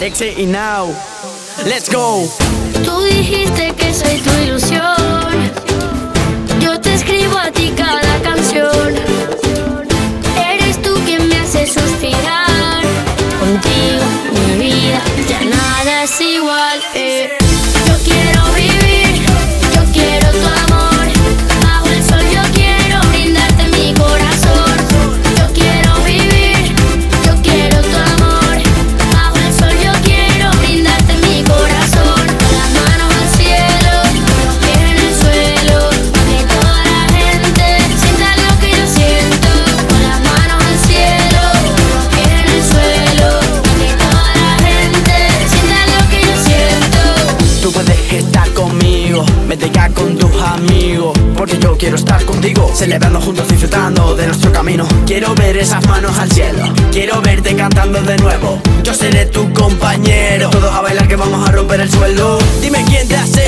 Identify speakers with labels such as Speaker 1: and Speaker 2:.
Speaker 1: Exe y Now. Let's go.
Speaker 2: Tú dijiste que soy tu ilusión.
Speaker 1: Vete ya con tus amigos, porque yo quiero estar contigo, celebrando juntos, disfrutando de nuestro camino. Quiero ver esas manos al cielo, quiero verte cantando de nuevo. Yo seré tu compañero, todos a bailar que vamos a romper el suelo. Dime quién te hace